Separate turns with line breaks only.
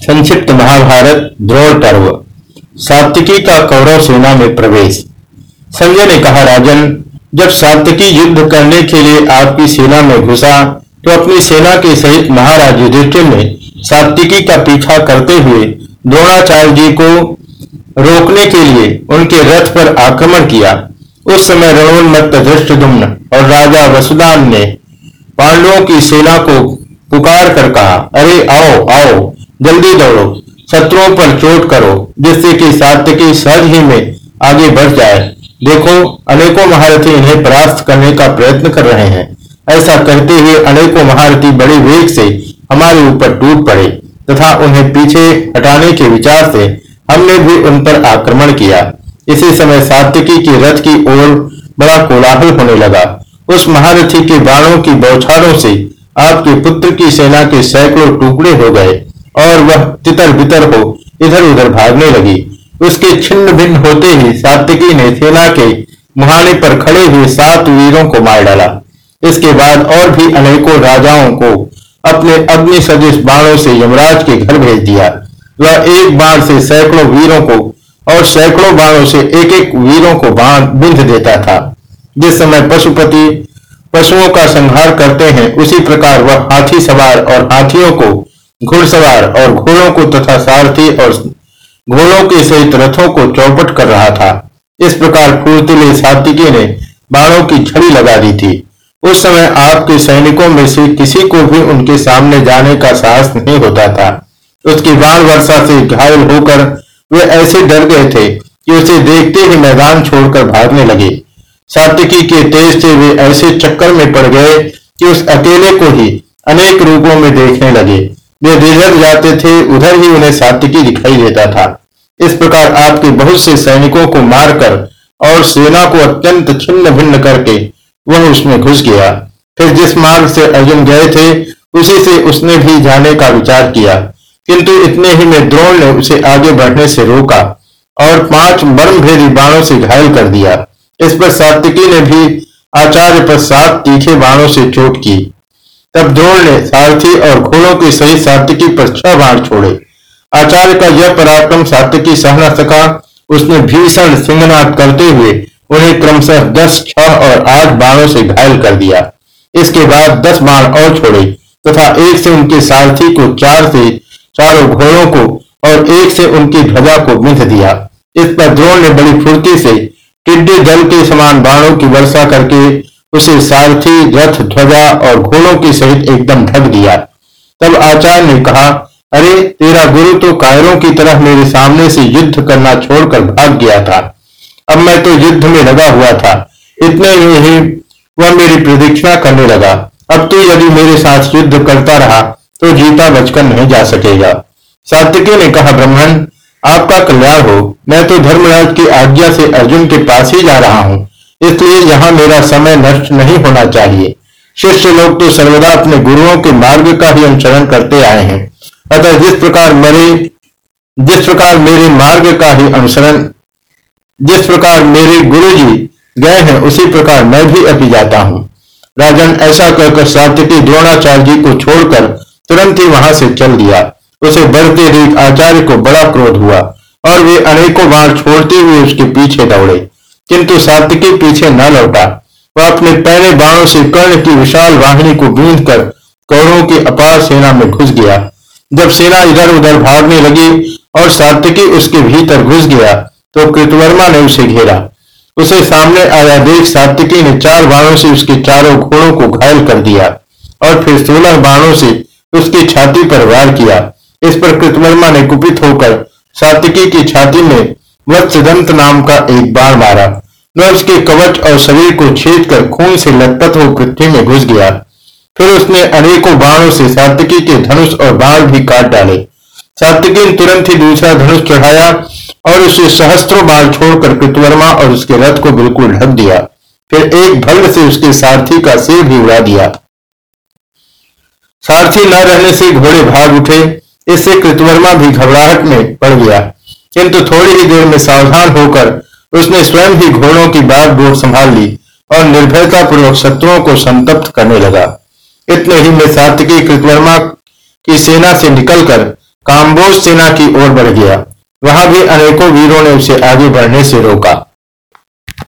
संक्षिप्त महाभारत, द्रोण पर्व। सात्विकी का कौरव सेना में प्रवेश। संजय ने कहा, राजन, जब सात्विकी युद्ध करने के लिए आपकी सेना में घुसा तो अपनी सेना के सहित महाराज युधिष्ठिर ने सात्विकी का पीछा करते हुए द्रोणाचार्य जी को रोकने के लिए उनके रथ पर आक्रमण किया। उस समय रणोन्मत्त धृष्टदुम्न और राजा वसुदान ने पांडवों की सेना को पुकार कर कहा, अरे, आओ आओ, जल्दी दौड़ो, शत्रुओं पर चोट करो, जिससे कि सात्यकी सहज ही में आगे बढ़ जाए। देखो, अनेकों महारथी इन्हें परास्त करने का प्रयत्न कर रहे हैं। ऐसा कहते हुए अनेकों महारथी बड़े वेग से हमारे ऊपर टूट पड़े, तथा उन्हें पीछे हटाने के विचार से हमने भी उन पर आक्रमण किया। इसी समय सात्यकी की रथ की ओर बड़ा कोलाहल होने लगा। उस महारथी के बाणों की बौछारों से आपके पुत्र की सेना के सैकड़ों टुकड़े हो गए और वह तितर बितर हो इधर उधर भागने लगी। उसके छिन्न भिन्न होते ही सात्विकी ने सेना के मुहाने पर खड़े हुए सात वीरों को मार डाला। इसके बाद और भी अनेकों राजाओं को अपने अग्नि सदृश बाणों से यमराज के घर भेज दिया। वह एक बाण से सैकड़ों वीरों को और सैकड़ों बाणों से एक एक वीरों को बाण बिंध देता था। जिस समय पशुपति पशुओं का संहार करते हैं, उसी प्रकार वह हाथी सवार और हाथियों को घुड़सवार और घोड़ों को तथा सारथी और घोड़ों के सहित रथों को चौपट कर रहा था। इस प्रकार फूर्तिले सात्विकी ने बाणों की छड़ी लगा दी थी। उस समय आपके सैनिकों में से किसी को भी उनके सामने जाने का साहस नहीं होता था। उसकी बाण वर्षा से घायल होकर वे ऐसे डर गए थे कि उसे देखते ही मैदान छोड़कर भागने लगे। सात्विकी के तेज से वे ऐसे चक्कर में पड़ गए कि उस अकेले को ही अनेक रूपों में देखने लगे। वे जिधर जाते थे, उधर ही उन्हें सात्विकी दिखाई देता था। इस प्रकार आपके बहुत से सैनिकों को मारकर और सेना को अत्यंत छिन्न भिन्न करके वह उसमें घुस गया। फिर जिस मार्ग से अर्जुन गए थे, उसी से उसने भी जाने का विचार किया। किंतु इतने ही में द्रोण ने उसे आगे बढ़ने से रोका और पाँच मर्म भेदी बाणों से घायल कर दिया। इस पर सात्विकी ने भी आचार्य पर सात तीखे बाणों से चोट की। तब द्रोण ने सारथी और घोड़ों के सही सात्विकी पर छह बाण छोड़े। आचार्य का यह पराक्रम सात्विकी सह न सका उसने भीषण सिंहनाथ करते हुए उन्हें क्रमशः दस, छह और आठ बाणों से घायल कर दिया। इसके बाद दस बाण और छोड़े तथा एक से उनके सारथी को चार से चारों घोड़ों को और एक से उनकी ध्वजा को बिंध दिया। इस पर द्रोण ने बड़ी फुर्ती से टिड्डी दल के समान बाणों की वर्षा करके उसे सारथी, रथ, ध्वजा और घोड़ों के सहित एकदम ढक दिया। तब आचार्य ने कहा, अरे, तेरा गुरु तो कायरों की तरह मेरे सामने से युद्ध करना छोड़कर भाग गया था। अब मैं तो युद्ध में लगा हुआ था। इतने में ही वह मेरी प्रदीक्षा करने लगा। अब तो यदि मेरे साथ युद्ध करता रहा तो जीता बचकर नहीं जा सकेगा। सात्विकी ने कहा ब्राह्मण आपका कल्याण हो। मैं तो धर्मराज की आज्ञा से अर्जुन के पास ही जा रहा हूँ। इसलिए यहाँ मेरा समय नष्ट नहीं होना चाहिए। शिष्य लोग तो सर्वदा अपने गुरुओं के मार्ग का ही अनुसरण करते आए हैं। अतः जिस प्रकार मेरे, जिस प्रकार मेरे मार्ग का ही अनुसरण, जिस प्रकार मेरे गुरु जी गए हैं, उसी प्रकार मैं भी अभी जाता हूँ। राजन ऐसा कहकर सात्विकी द्रोणाचार्य जी को छोड़कर तुरंत ही वहाँ से चल दिया। उसे बढ़ते देख आचार्य को बड़ा क्रोध हुआ और वे अनेकों बार छोड़ते हुए उसके पीछे दौड़े। किंतु सात्विकी पीछे न लौटा। वह अपने पहले बाणों से कर्ण की विशाल वाहिनी को बूंद कर कौरों की अपार सेना में घुस गया। जब सेना इधर उधर भागने लगी और सात्विकी उसके भीतर घुस गया तो कृतवर्मा ने उसे घेरा। उसे सामने आया देख सात्विकी ने चार बाणों से उसके चारों घोड़ों को घायल कर दिया और फिर सोलह बाणों से उसकी छाती पर वार किया। इस पर कृतवर्मा ने कुपित होकर सात्विकी की छाती में वत्सदंत नाम का एक बाण मारा। वह उसके कवच और शरीर को छेद कर खून से लटपट हो पृथ्वी में घुस गया। फिर उसने अनेकों बाणों से सात्विकी के धनुष और बाण भी काट डाले। सात्विकी ने तुरंत ही दूसरा धनुष चढ़ाया और उसे सहस्त्रों बाण छोड़कर कृतवर्मा और उसके रथ को बिल्कुल ढक दिया। फिर एक भल्ल से उसके सारथी का सिर भी उड़ा दिया। सारथी न रहने से घोड़े भाग उठे। इससे कृतवर्मा भी घबराहट में पड़ गया। किंतु थोड़ी ही देर में सावधान होकर उसने स्वयं ही घोड़ों की बाग डोर संभाल ली और निर्भयता पूर्वक शत्रुओं को संतप्त करने लगा। इतने ही में सात्विकी कृतवर्मा की सेना से निकलकर काम्बोज सेना की ओर बढ़ गया। वहाँ भी अनेकों वीरों ने उसे आगे बढ़ने से रोका।